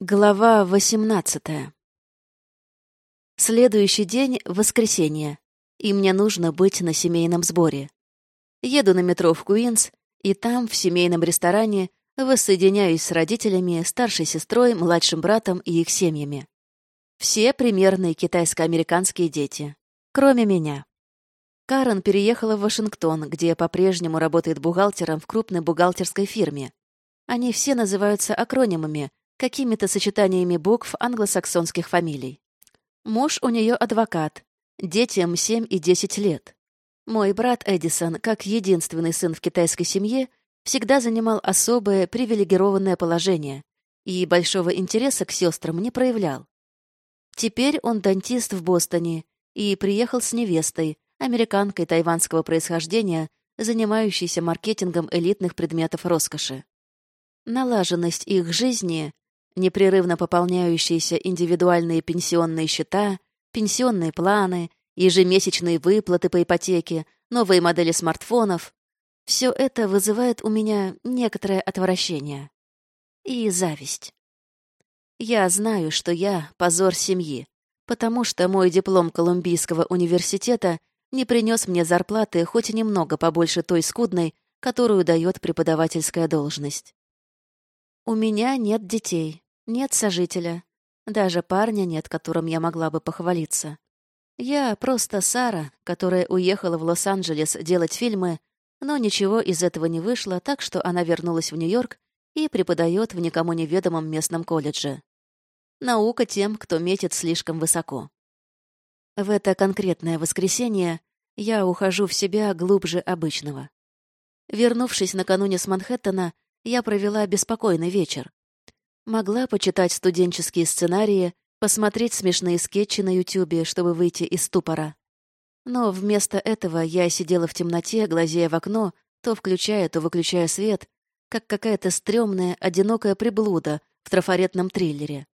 Глава 18 Следующий день — воскресенье, и мне нужно быть на семейном сборе. Еду на метро в Куинс, и там, в семейном ресторане, воссоединяюсь с родителями, старшей сестрой, младшим братом и их семьями. Все примерные китайско-американские дети, кроме меня. Карен переехала в Вашингтон, где по-прежнему работает бухгалтером в крупной бухгалтерской фирме. Они все называются акронимами — какими-то сочетаниями букв англосаксонских фамилий. Муж у нее адвокат, детям 7 и 10 лет. Мой брат Эдисон, как единственный сын в китайской семье, всегда занимал особое привилегированное положение и большого интереса к сестрам не проявлял. Теперь он дантист в Бостоне и приехал с невестой, американкой тайванского происхождения, занимающейся маркетингом элитных предметов роскоши. Налаженность их жизни непрерывно пополняющиеся индивидуальные пенсионные счета, пенсионные планы, ежемесячные выплаты по ипотеке, новые модели смартфонов. Все это вызывает у меня некоторое отвращение и зависть. Я знаю, что я — позор семьи, потому что мой диплом Колумбийского университета не принес мне зарплаты хоть немного побольше той скудной, которую дает преподавательская должность. У меня нет детей, нет сожителя. Даже парня нет, которым я могла бы похвалиться. Я просто Сара, которая уехала в Лос-Анджелес делать фильмы, но ничего из этого не вышло, так что она вернулась в Нью-Йорк и преподает в никому неведомом местном колледже. Наука тем, кто метит слишком высоко. В это конкретное воскресенье я ухожу в себя глубже обычного. Вернувшись накануне с Манхэттена, я провела беспокойный вечер. Могла почитать студенческие сценарии, посмотреть смешные скетчи на Ютубе, чтобы выйти из ступора. Но вместо этого я сидела в темноте, глазея в окно, то включая, то выключая свет, как какая-то стрёмная, одинокая приблуда в трафаретном триллере.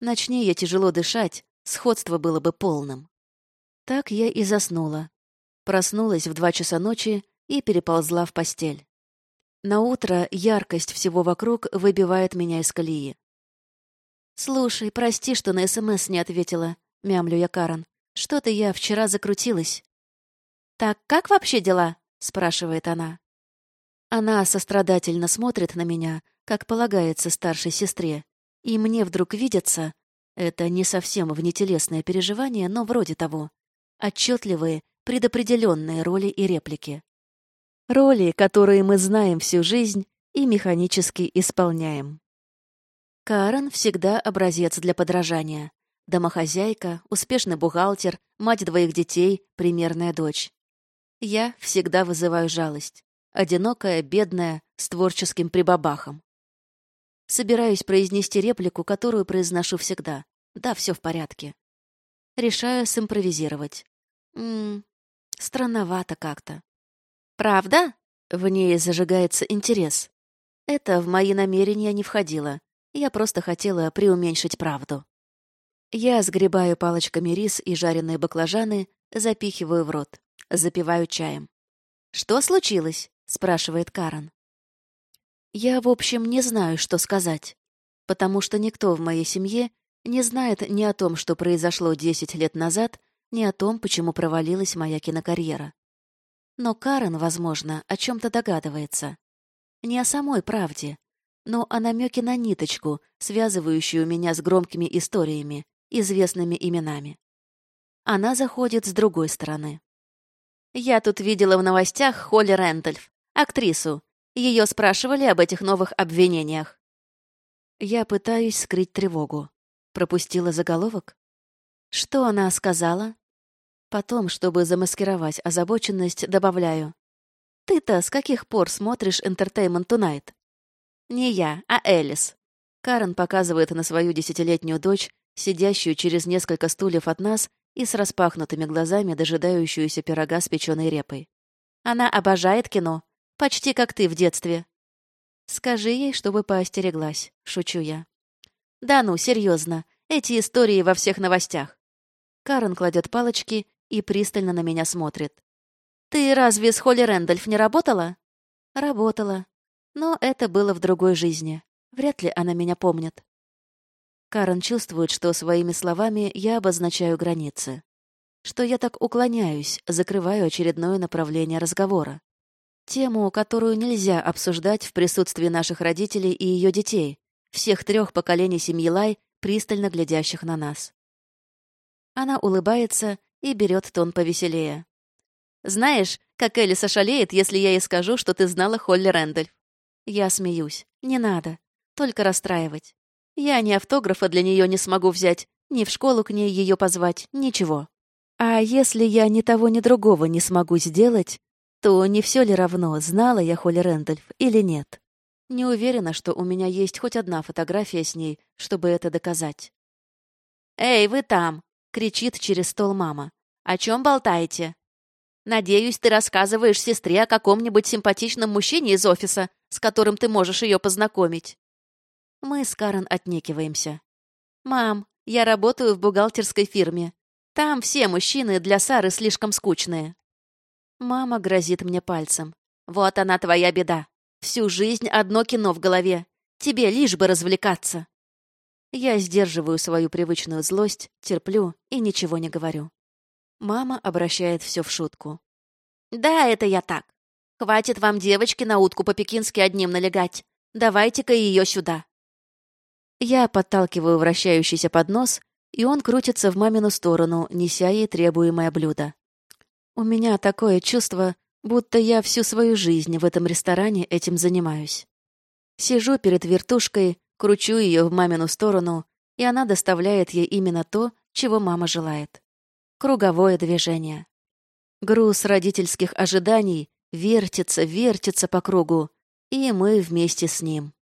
Начни я тяжело дышать, сходство было бы полным. Так я и заснула. Проснулась в два часа ночи и переползла в постель. На утро яркость всего вокруг выбивает меня из колеи. «Слушай, прости, что на СМС не ответила», — мямлю я Карен. «Что-то я вчера закрутилась». «Так как вообще дела?» — спрашивает она. Она сострадательно смотрит на меня, как полагается старшей сестре, и мне вдруг видится, это не совсем внетелесное переживание, но вроде того, отчетливые, предопределенные роли и реплики. Роли, которые мы знаем всю жизнь и механически исполняем. Карен всегда образец для подражания. Домохозяйка, успешный бухгалтер, мать двоих детей, примерная дочь. Я всегда вызываю жалость. Одинокая, бедная, с творческим прибабахом. Собираюсь произнести реплику, которую произношу всегда. Да, все в порядке. Решаю симпровизировать. Ммм, странновато как-то. «Правда?» В ней зажигается интерес. Это в мои намерения не входило. Я просто хотела преуменьшить правду. Я сгребаю палочками рис и жареные баклажаны, запихиваю в рот, запиваю чаем. «Что случилось?» — спрашивает Карен. Я, в общем, не знаю, что сказать, потому что никто в моей семье не знает ни о том, что произошло 10 лет назад, ни о том, почему провалилась моя кинокарьера. Но Карен, возможно, о чем-то догадывается. Не о самой правде, но о намеке на ниточку, связывающую меня с громкими историями, известными именами. Она заходит с другой стороны. Я тут видела в новостях Холли Рэндольф, актрису. Ее спрашивали об этих новых обвинениях. Я пытаюсь скрыть тревогу. Пропустила заголовок? Что она сказала? Потом, чтобы замаскировать озабоченность, добавляю. «Ты-то с каких пор смотришь Entertainment Tonight?» «Не я, а Элис». Карен показывает на свою десятилетнюю дочь, сидящую через несколько стульев от нас и с распахнутыми глазами дожидающуюся пирога с печеной репой. «Она обожает кино, почти как ты в детстве». «Скажи ей, чтобы поостереглась», — шучу я. «Да ну, серьезно, эти истории во всех новостях». Карен кладет палочки и пристально на меня смотрит. «Ты разве с Холли Рэндольф не работала?» «Работала. Но это было в другой жизни. Вряд ли она меня помнит». Карен чувствует, что своими словами я обозначаю границы. Что я так уклоняюсь, закрываю очередное направление разговора. Тему, которую нельзя обсуждать в присутствии наших родителей и ее детей, всех трех поколений семьи Лай, пристально глядящих на нас. Она улыбается и берет тон повеселее. «Знаешь, как Элиса шалеет, если я ей скажу, что ты знала Холли Рэндольф?» Я смеюсь. «Не надо. Только расстраивать. Я ни автографа для нее не смогу взять, ни в школу к ней ее позвать, ничего. А если я ни того, ни другого не смогу сделать, то не все ли равно, знала я Холли Рэндольф или нет? Не уверена, что у меня есть хоть одна фотография с ней, чтобы это доказать. «Эй, вы там!» — кричит через стол мама. «О чем болтаете?» «Надеюсь, ты рассказываешь сестре о каком-нибудь симпатичном мужчине из офиса, с которым ты можешь ее познакомить». Мы с Карен отнекиваемся. «Мам, я работаю в бухгалтерской фирме. Там все мужчины для Сары слишком скучные». Мама грозит мне пальцем. «Вот она твоя беда. Всю жизнь одно кино в голове. Тебе лишь бы развлекаться». Я сдерживаю свою привычную злость, терплю и ничего не говорю. Мама обращает все в шутку. «Да, это я так. Хватит вам, девочки, на утку по-пекински одним налегать. Давайте-ка ее сюда». Я подталкиваю вращающийся поднос, и он крутится в мамину сторону, неся ей требуемое блюдо. У меня такое чувство, будто я всю свою жизнь в этом ресторане этим занимаюсь. Сижу перед вертушкой, кручу ее в мамину сторону, и она доставляет ей именно то, чего мама желает. Круговое движение. Груз родительских ожиданий вертится, вертится по кругу, и мы вместе с ним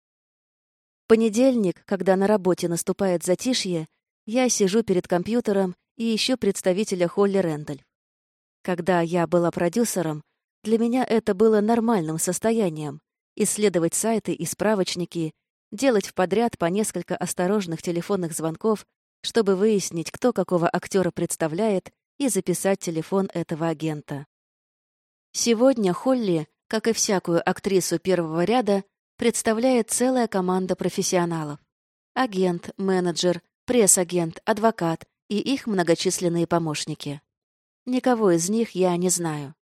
понедельник, когда на работе наступает затишье, я сижу перед компьютером и ищу представителя Холли Рэндаль. Когда я была продюсером, для меня это было нормальным состоянием — исследовать сайты и справочники, делать в подряд по несколько осторожных телефонных звонков, чтобы выяснить, кто какого актера представляет, и записать телефон этого агента. Сегодня Холли, как и всякую актрису первого ряда, представляет целая команда профессионалов. Агент, менеджер, пресс-агент, адвокат и их многочисленные помощники. Никого из них я не знаю.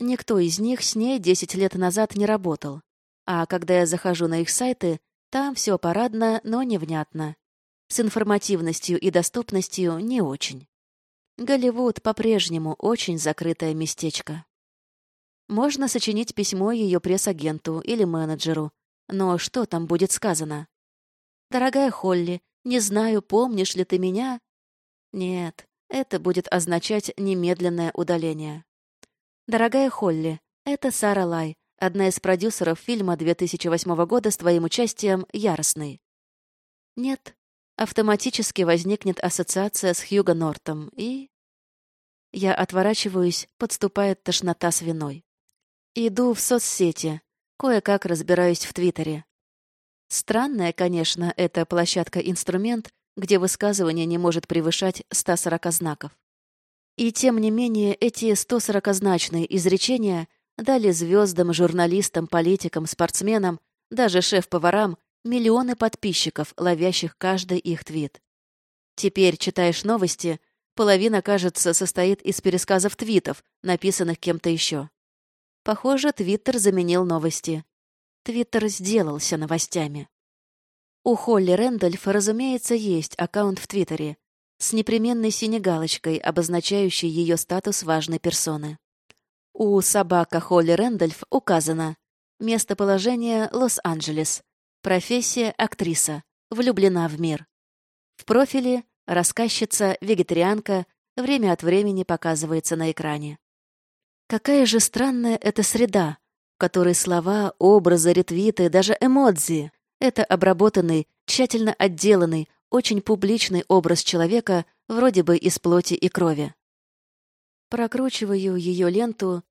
Никто из них с ней 10 лет назад не работал. А когда я захожу на их сайты, там все парадно, но невнятно. С информативностью и доступностью не очень. Голливуд по-прежнему очень закрытое местечко. Можно сочинить письмо ее пресс-агенту или менеджеру, но что там будет сказано? «Дорогая Холли, не знаю, помнишь ли ты меня?» Нет, это будет означать немедленное удаление. «Дорогая Холли, это Сара Лай, одна из продюсеров фильма 2008 года с твоим участием «Яростный». Нет, автоматически возникнет ассоциация с Хьюго Нортом, и... Я отворачиваюсь, подступает тошнота с виной. Иду в соцсети, Кое-как разбираюсь в Твиттере. Странная, конечно, эта площадка-инструмент, где высказывание не может превышать 140 знаков. И тем не менее эти 140-значные изречения дали звездам, журналистам, политикам, спортсменам, даже шеф-поварам миллионы подписчиков, ловящих каждый их твит. Теперь читаешь новости, половина, кажется, состоит из пересказов твитов, написанных кем-то еще. Похоже, Твиттер заменил новости. Твиттер сделался новостями. У Холли Рэндольф, разумеется, есть аккаунт в Твиттере с непременной синей галочкой, обозначающей ее статус важной персоны. У собака Холли Рэндольф указано местоположение Лос-Анджелес, профессия актриса, влюблена в мир. В профиле рассказчица, вегетарианка, время от времени показывается на экране. Какая же странная эта среда, в которой слова, образы, ретвиты, даже эмодзи — это обработанный, тщательно отделанный, очень публичный образ человека вроде бы из плоти и крови. Прокручиваю ее ленту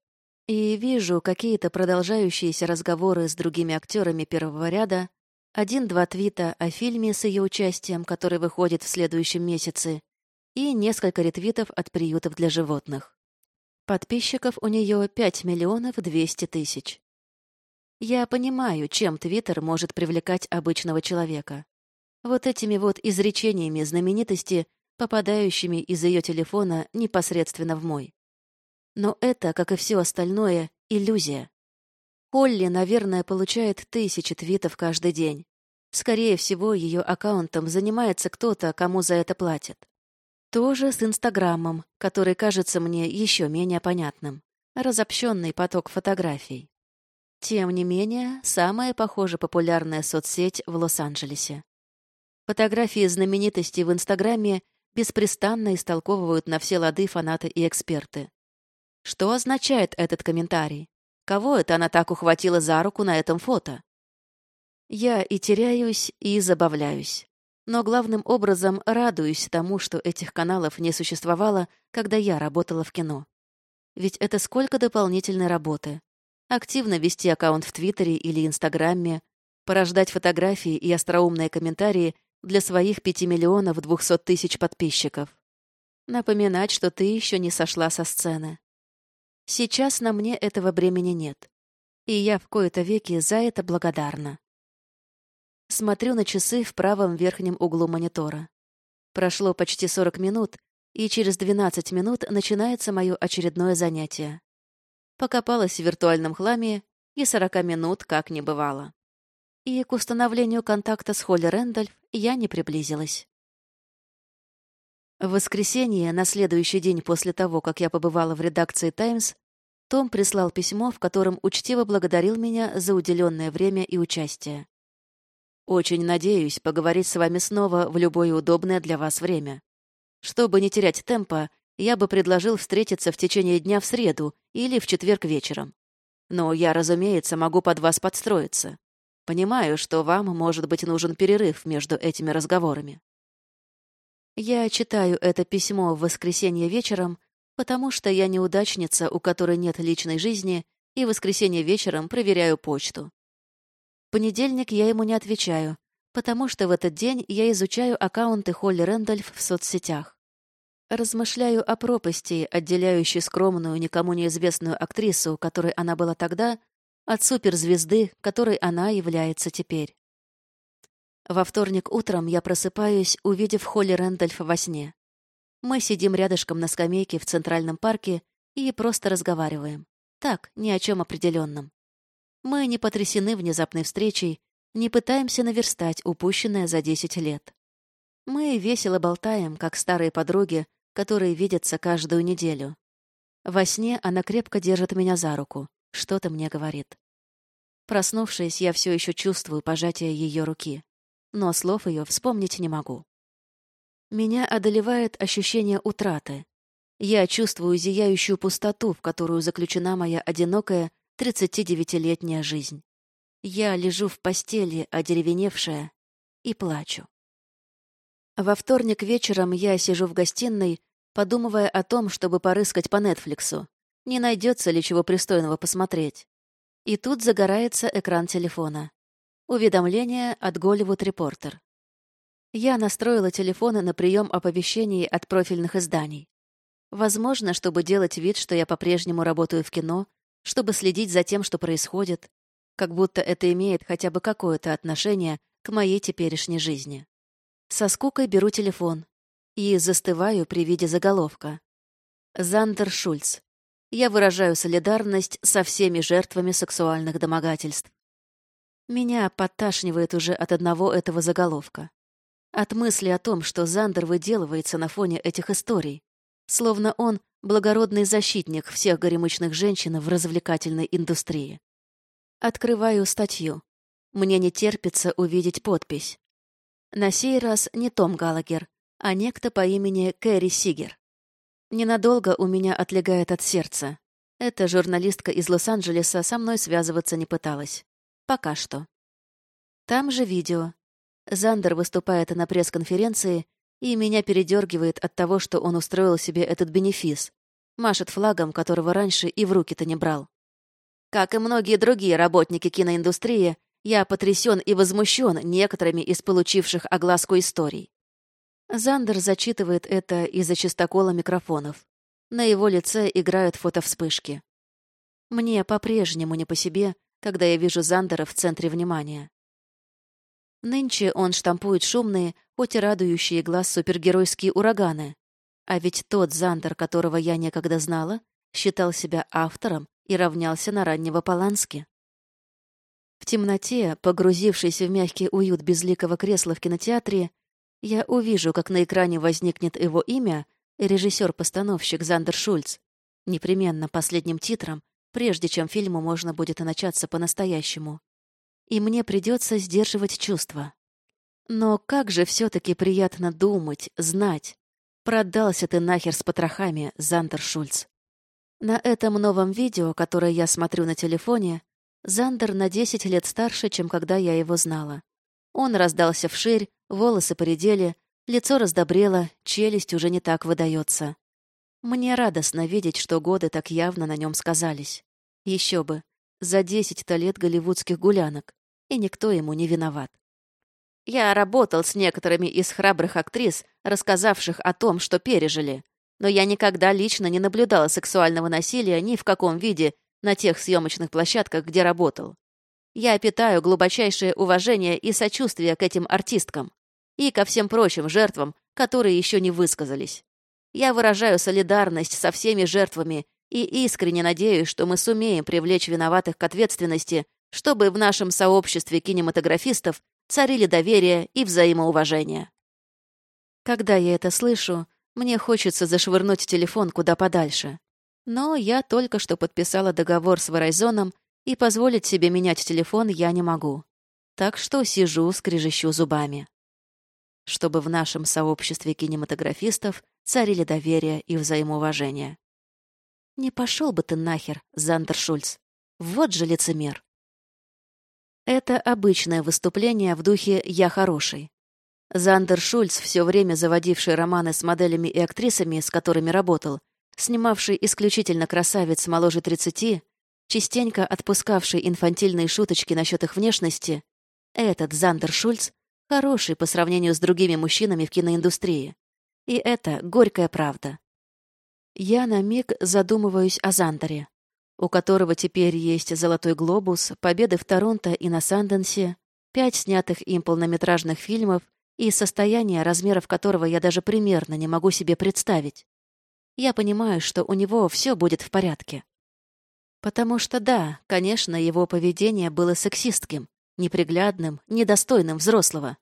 и вижу какие-то продолжающиеся разговоры с другими актерами первого ряда, один-два твита о фильме с ее участием, который выходит в следующем месяце, и несколько ретвитов от приютов для животных. Подписчиков у нее 5 миллионов 200 тысяч. Я понимаю, чем Твиттер может привлекать обычного человека. Вот этими вот изречениями знаменитости, попадающими из ее телефона непосредственно в мой. Но это, как и все остальное, иллюзия. Холли, наверное, получает тысячи твитов каждый день. Скорее всего, ее аккаунтом занимается кто-то, кому за это платят. Тоже с Инстаграмом, который кажется мне еще менее понятным. Разобщенный поток фотографий. Тем не менее, самая, похоже, популярная соцсеть в Лос-Анджелесе. Фотографии знаменитостей в Инстаграме беспрестанно истолковывают на все лады фанаты и эксперты. Что означает этот комментарий? Кого это она так ухватила за руку на этом фото? Я и теряюсь, и забавляюсь. Но главным образом радуюсь тому, что этих каналов не существовало, когда я работала в кино. Ведь это сколько дополнительной работы. Активно вести аккаунт в Твиттере или Инстаграме, порождать фотографии и остроумные комментарии для своих 5 миллионов 200 тысяч подписчиков. Напоминать, что ты еще не сошла со сцены. Сейчас на мне этого бремени нет. И я в кои-то веки за это благодарна. Смотрю на часы в правом верхнем углу монитора. Прошло почти 40 минут, и через 12 минут начинается мое очередное занятие. Покопалась в виртуальном хламе, и 40 минут как не бывало. И к установлению контакта с Холли Рэндольф я не приблизилась. В воскресенье, на следующий день после того, как я побывала в редакции «Таймс», том прислал письмо, в котором учтиво благодарил меня за уделенное время и участие. Очень надеюсь поговорить с вами снова в любое удобное для вас время. Чтобы не терять темпа, я бы предложил встретиться в течение дня в среду или в четверг вечером. Но я, разумеется, могу под вас подстроиться. Понимаю, что вам, может быть, нужен перерыв между этими разговорами. Я читаю это письмо в воскресенье вечером, потому что я неудачница, у которой нет личной жизни, и в воскресенье вечером проверяю почту понедельник я ему не отвечаю, потому что в этот день я изучаю аккаунты Холли Рэндольф в соцсетях. Размышляю о пропасти, отделяющей скромную, никому неизвестную актрису, которой она была тогда, от суперзвезды, которой она является теперь. Во вторник утром я просыпаюсь, увидев Холли Рэндольф во сне. Мы сидим рядышком на скамейке в Центральном парке и просто разговариваем. Так, ни о чем определенном. Мы не потрясены внезапной встречей, не пытаемся наверстать упущенное за десять лет. Мы весело болтаем, как старые подруги, которые видятся каждую неделю. Во сне она крепко держит меня за руку, что-то мне говорит. Проснувшись, я все еще чувствую пожатие ее руки, но слов ее вспомнить не могу. Меня одолевает ощущение утраты. Я чувствую зияющую пустоту, в которую заключена моя одинокая 39-летняя жизнь. Я лежу в постели, одеревеневшая, и плачу. Во вторник вечером я сижу в гостиной, подумывая о том, чтобы порыскать по Нетфликсу, не найдется ли чего пристойного посмотреть. И тут загорается экран телефона. Уведомление от Голливуд Репортер. Я настроила телефоны на прием оповещений от профильных изданий. Возможно, чтобы делать вид, что я по-прежнему работаю в кино, чтобы следить за тем, что происходит, как будто это имеет хотя бы какое-то отношение к моей теперешней жизни. Со скукой беру телефон и застываю при виде заголовка. Зандер Шульц. Я выражаю солидарность со всеми жертвами сексуальных домогательств. Меня подташнивает уже от одного этого заголовка. От мысли о том, что Зандер выделывается на фоне этих историй, словно он благородный защитник всех горемычных женщин в развлекательной индустрии. Открываю статью. Мне не терпится увидеть подпись. На сей раз не Том Галагер, а некто по имени Кэрри Сигер. Ненадолго у меня отлегает от сердца. Эта журналистка из Лос-Анджелеса со мной связываться не пыталась. Пока что. Там же видео. Зандер выступает на пресс-конференции и меня передергивает от того, что он устроил себе этот бенефис. Машет флагом, которого раньше и в руки-то не брал. Как и многие другие работники киноиндустрии, я потрясен и возмущен некоторыми из получивших огласку историй. Зандер зачитывает это из-за чистокола микрофонов. На его лице играют фотовспышки. Мне по-прежнему не по себе, когда я вижу Зандера в центре внимания. Нынче он штампует шумные, хоть и радующие глаз супергеройские ураганы. А ведь тот Зандер, которого я некогда знала, считал себя автором и равнялся на раннего Полански. В темноте, погрузившись в мягкий уют безликого кресла в кинотеатре, я увижу, как на экране возникнет его имя, режиссер-постановщик Зандер Шульц, непременно последним титром, прежде чем фильму можно будет начаться по-настоящему и мне придется сдерживать чувства. Но как же все-таки приятно думать, знать. Продался ты нахер с потрохами, Зандер Шульц. На этом новом видео, которое я смотрю на телефоне, Зандер на 10 лет старше, чем когда я его знала. Он раздался вширь, волосы поредели, лицо раздобрело, челюсть уже не так выдается. Мне радостно видеть, что годы так явно на нем сказались. Еще бы, за десять-то лет голливудских гулянок, и никто ему не виноват. Я работал с некоторыми из храбрых актрис, рассказавших о том, что пережили, но я никогда лично не наблюдала сексуального насилия ни в каком виде на тех съемочных площадках, где работал. Я питаю глубочайшее уважение и сочувствие к этим артисткам и ко всем прочим жертвам, которые еще не высказались. Я выражаю солидарность со всеми жертвами и искренне надеюсь, что мы сумеем привлечь виноватых к ответственности, чтобы в нашем сообществе кинематографистов царили доверие и взаимоуважение. Когда я это слышу, мне хочется зашвырнуть телефон куда подальше. Но я только что подписала договор с Verizon, и позволить себе менять телефон я не могу. Так что сижу, скрежещу зубами. Чтобы в нашем сообществе кинематографистов царили доверие и взаимоуважение. Не пошел бы ты нахер, Зандер Шульц. Вот же лицемер. Это обычное выступление в духе «я хороший». Зандер Шульц, все время заводивший романы с моделями и актрисами, с которыми работал, снимавший исключительно красавиц моложе 30, частенько отпускавший инфантильные шуточки насчет их внешности, этот Зандер Шульц хороший по сравнению с другими мужчинами в киноиндустрии. И это горькая правда. Я на миг задумываюсь о Зандере, у которого теперь есть «Золотой глобус», победы в Торонто и на Санденсе, пять снятых им полнометражных фильмов и состояние, размеров которого я даже примерно не могу себе представить. Я понимаю, что у него все будет в порядке. Потому что да, конечно, его поведение было сексистским, неприглядным, недостойным взрослого.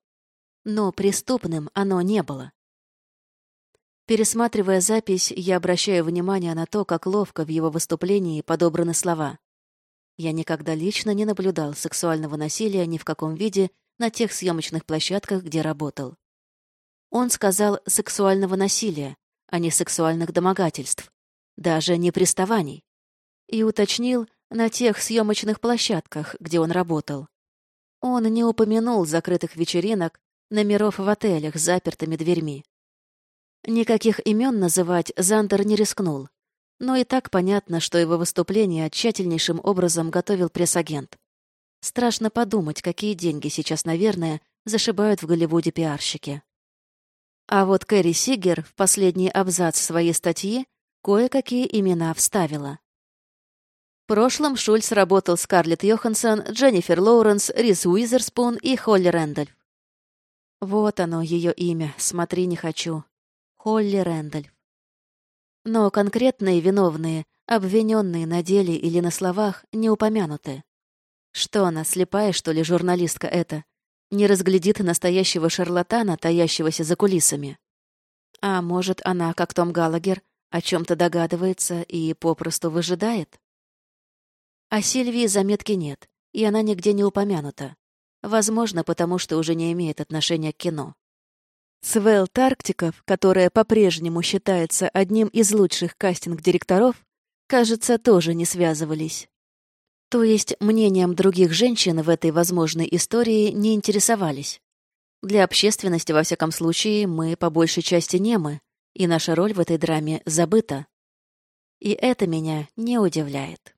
Но преступным оно не было. Пересматривая запись, я обращаю внимание на то, как ловко в его выступлении подобраны слова. Я никогда лично не наблюдал сексуального насилия ни в каком виде на тех съемочных площадках, где работал. Он сказал «сексуального насилия», а не сексуальных домогательств, даже не приставаний. И уточнил «на тех съемочных площадках, где он работал». Он не упомянул закрытых вечеринок, номеров в отелях с запертыми дверьми. Никаких имен называть Зандер не рискнул. Но и так понятно, что его выступление тщательнейшим образом готовил пресс-агент. Страшно подумать, какие деньги сейчас, наверное, зашибают в Голливуде пиарщики. А вот Кэрри Сигер в последний абзац своей статьи кое-какие имена вставила. В прошлом Шульц работал с Скарлетт Йоханссон, Дженнифер Лоуренс, Рис Уизерспун и Холли Рэндольф. Вот оно, ее имя, смотри, не хочу. Холли Рэндальф. Но конкретные виновные, обвиненные на деле или на словах, не упомянуты. Что она, слепая, что ли, журналистка эта? Не разглядит настоящего шарлатана, таящегося за кулисами? А может, она, как Том Галагер, о чем то догадывается и попросту выжидает? О Сильвии заметки нет, и она нигде не упомянута. Возможно, потому что уже не имеет отношения к кино. Свел Тарктиков, которая по-прежнему считается одним из лучших кастинг-директоров, кажется, тоже не связывались. То есть мнением других женщин в этой возможной истории не интересовались. Для общественности, во всяком случае, мы по большей части немы, и наша роль в этой драме забыта. И это меня не удивляет.